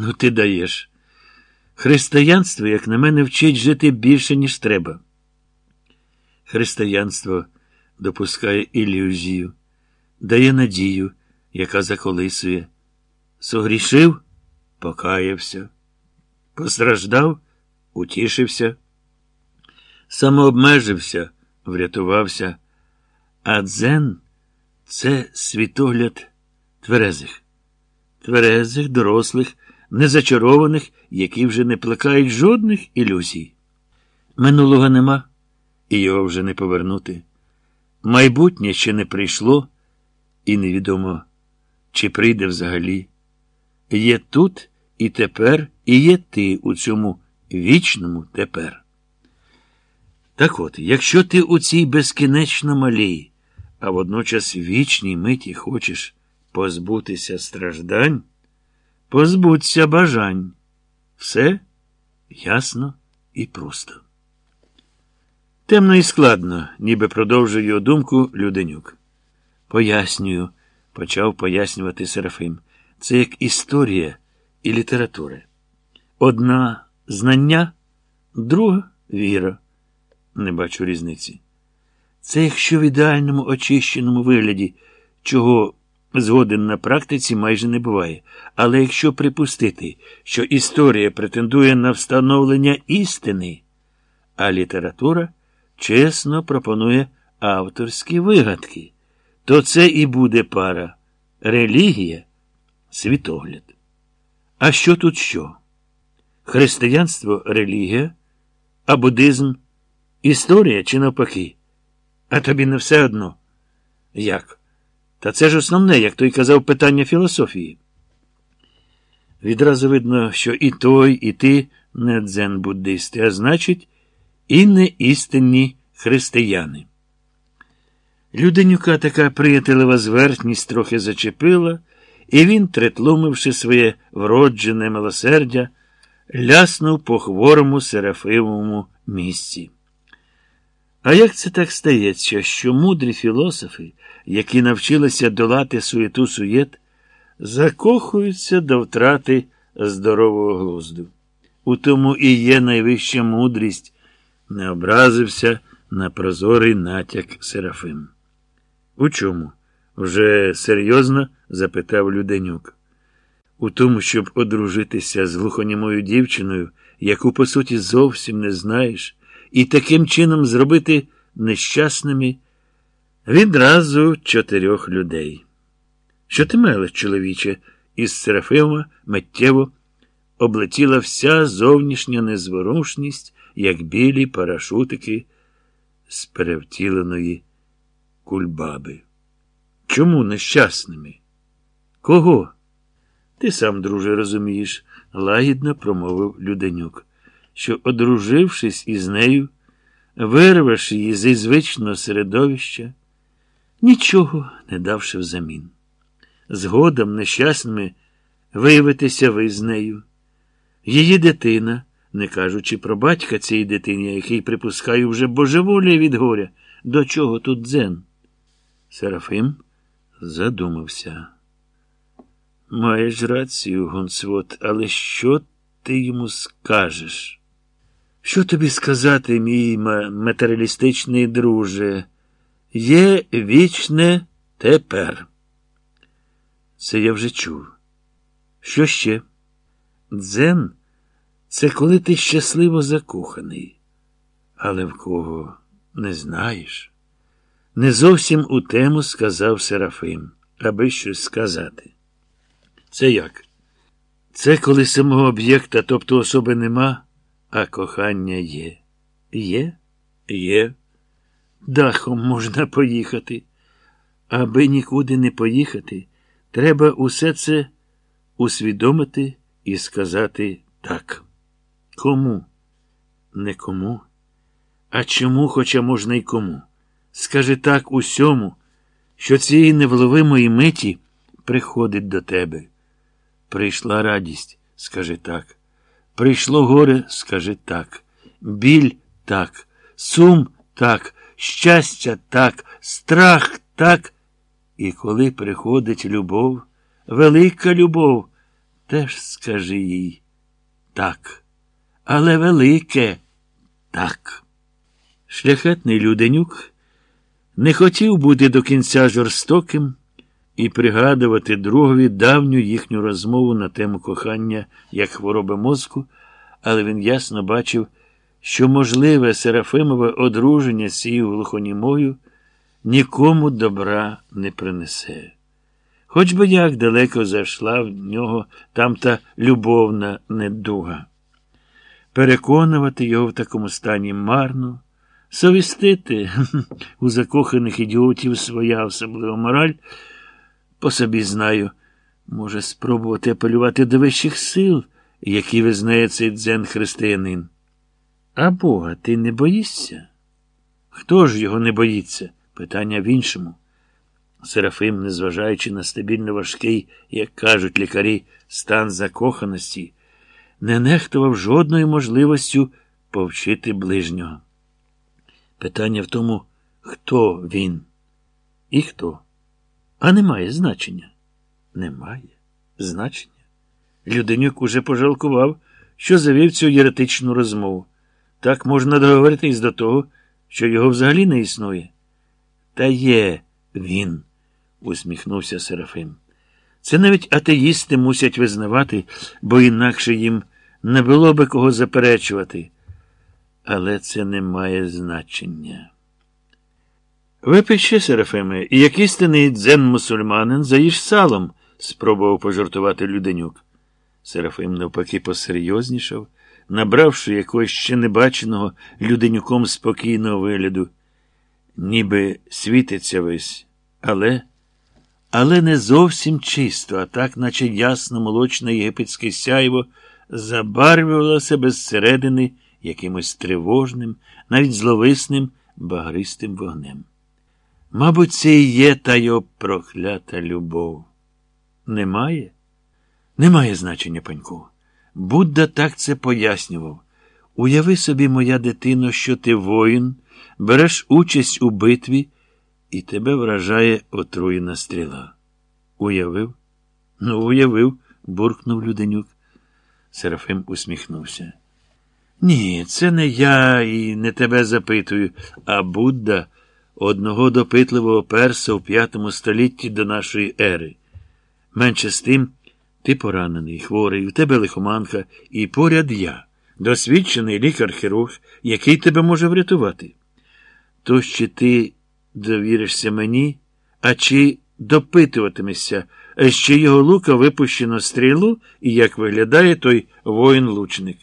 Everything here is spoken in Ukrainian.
Ну, ти даєш. Християнство, як на мене, вчить жити більше, ніж треба. Християнство допускає ілюзію, дає надію, яка заколисує. Согрішив, покаявся, постраждав, утішився, самообмежився, врятувався, а дзен це світогляд тверезих, тверезих, дорослих, незачарованих, які вже не плекають жодних ілюзій. Минулого нема, і його вже не повернути. Майбутнє ще не прийшло, і невідомо, чи прийде взагалі. Є тут і тепер, і є ти у цьому вічному тепер. Так от, якщо ти у цій безкінечно малій, а водночас вічній миті хочеш позбутися страждань, позбудься бажань. Все ясно і просто. Темно і складно, ніби продовжує його думку Люденюк. Пояснюю, почав пояснювати Серафим. Це як історія і література. Одна знання, друга віра. Не бачу різниці. Це якщо в ідеальному очищеному вигляді, чого згоден на практиці майже не буває. Але якщо припустити, що історія претендує на встановлення істини, а література чесно пропонує авторські вигадки, то це і буде пара релігія, світогляд. А що тут що? Християнство релігія, а буддизм історія чи навпаки? А тобі не все одно. Як? Та це ж основне, як той казав, питання філософії. Відразу видно, що і той, і ти не дзен буддисти, а значить, і не істинні християни. Люденюка така приятелева зверхність трохи зачепила, і він, третлумивши своє вроджене милосердя, ляснув по хворому серафимовому місці. А як це так стається, що мудрі філософи, які навчилися долати суєту суєт, закохуються до втрати здорового глузду? У тому і є найвища мудрість, не образився на прозорий натяк Серафим. У чому? Вже серйозно запитав Люденюк. У тому, щоб одружитися з глухонімою дівчиною, яку, по суті, зовсім не знаєш, і таким чином зробити нещасними відразу чотирьох людей. Що ти мелеш, чоловіче, із Серафима миттєво облетіла вся зовнішня незворушність, як білі парашутики з перевтіленої кульбаби. Чому нещасними? Кого? Ти сам, друже, розумієш, лагідно промовив Люденюк, що, одружившись із нею, вирвеш її зі звичного середовища, нічого не давши взамін. Згодом нещасними виявитися ви з нею. Її дитина, не кажучи про батька цієї дитині, який, припускаю, вже божеволіє від горя, до чого тут дзен? Серафим задумався. Маєш рацію, Гонцвот, але що ти йому скажеш? Що тобі сказати, мій матеріалістичний друже? Є вічне тепер. Це я вже чув. Що ще? Дзен це коли ти щасливо закоханий, але в кого не знаєш. Не зовсім у тему сказав Серафим, аби щось сказати. Це як? Це коли самого об'єкта, тобто особи нема, а кохання є. Є? Є. Дахом можна поїхати. Аби нікуди не поїхати, треба усе це усвідомити і сказати так. Кому? Не кому. А чому, хоча можна й кому? Скажи так усьому, що цієї невловимої миті приходить до тебе. Прийшла радість, скажи так. Прийшло горе, скажи так. Біль так, сум так, щастя так, страх так. І коли приходить любов, велика любов, теж скажи їй так, але велике так. Шляхетний люденюк не хотів бути до кінця жорстоким і пригадувати другові давню їхню розмову на тему кохання як хвороби мозку, але він ясно бачив, що можливе Серафимове одруження з цією глухонімою нікому добра не принесе. Хоч би як далеко зайшла в нього там та любовна недуга. Переконувати його в такому стані марно, совістити у закоханих ідіотів своя особлива мораль, по собі знаю, може спробувати апелювати до вищих сил, які визнає цей дзен християнин. А Бога ти не боїшся? Хто ж його не боїться? Питання в іншому. Серафим, незважаючи на стабільно важкий, як кажуть лікарі, стан закоханості, не нехтував жодною можливістю повчити ближнього. Питання в тому, хто він і хто. А немає значення. Немає значення. Люденюк уже пожалкував, що завів цю єретичну розмову. Так можна договоритись до того, що його взагалі не існує. Та є він, усміхнувся Серафим. Це навіть атеїсти мусять визнавати, бо інакше їм не було би кого заперечувати. Але це не має значення. Випий ще, Серафиме, і як істинний дзен мусульманин заїж салом, спробував пожартувати Люденюк. Серафим навпаки посерйознішав, набравши якогось ще небаченого Люденюком спокійного вигляду, ніби світиться весь, але але не зовсім чисто, а так, наче ясно молочне єгипетське сяйво, забарвлювалося безсередини якимось тривожним, навіть зловисним, багристим вогнем. Мабуть, це і є та його проклята любов. Немає? Немає значення, паньку. Будда так це пояснював. Уяви собі, моя дитино, що ти воїн, береш участь у битві, і тебе вражає отруєна стріла. Уявив? Ну, уявив, буркнув Люденюк. Серафим усміхнувся. Ні, це не я і не тебе запитую, а Будда одного допитливого перса у п'ятому столітті до нашої ери. Менше з тим, ти поранений, хворий, у тебе лихоманка, і поряд я, досвідчений лікар-хірург, який тебе може врятувати. То чи ти довіришся мені, а чи допитуватимешся, з чиєго лука випущено стрілу і як виглядає той воїн-лучник?